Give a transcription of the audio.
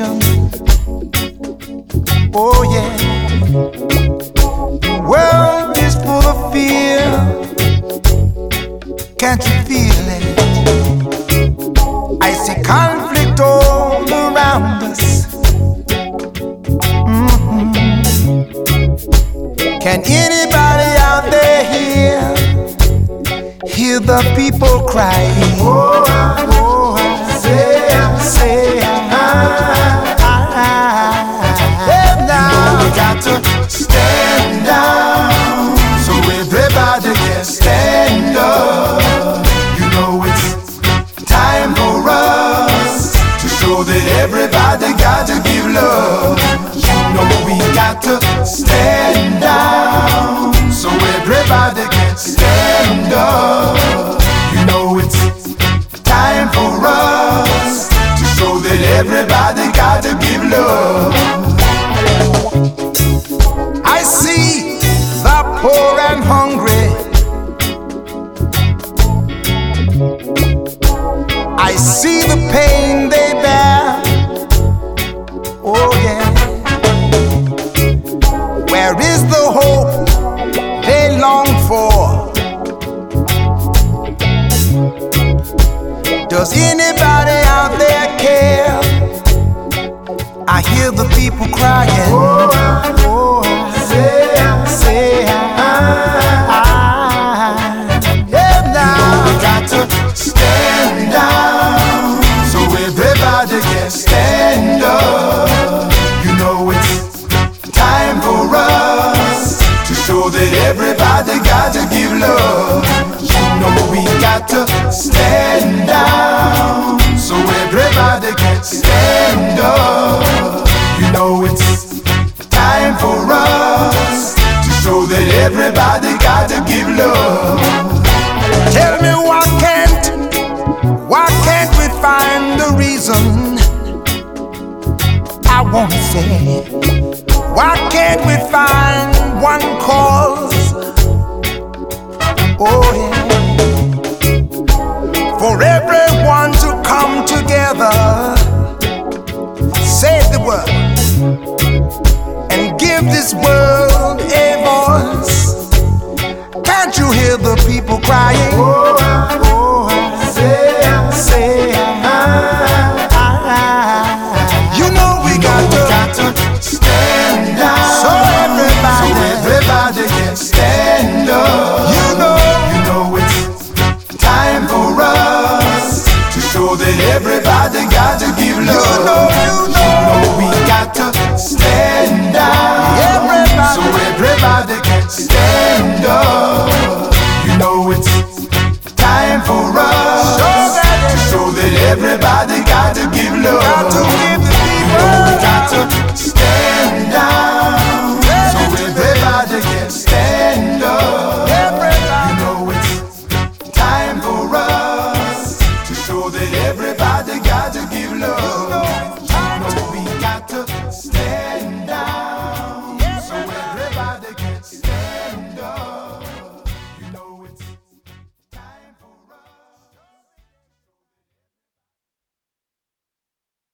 Oh, yeah. The world is full of fear. Can't you feel it? I see conflict all around us. Mhm. Can anybody out there hear? Hear the people crying. Oh, oh, everybody got to give love. You know we got to stand down so everybody can stand up. You know it's time for us to show that everybody got to give love. I see the poor and hungry. I see the pain they bear. That everybody got to give love. Know we got to stand down so everybody can stand up. You know it's time for us to show that everybody got to give love. Tell me why can't, why can't we find the reason? I wanna say, why can't we find one cause? Oh yeah, for everyone to come together, say the word, and give this world a voice. Can't you hear the people crying?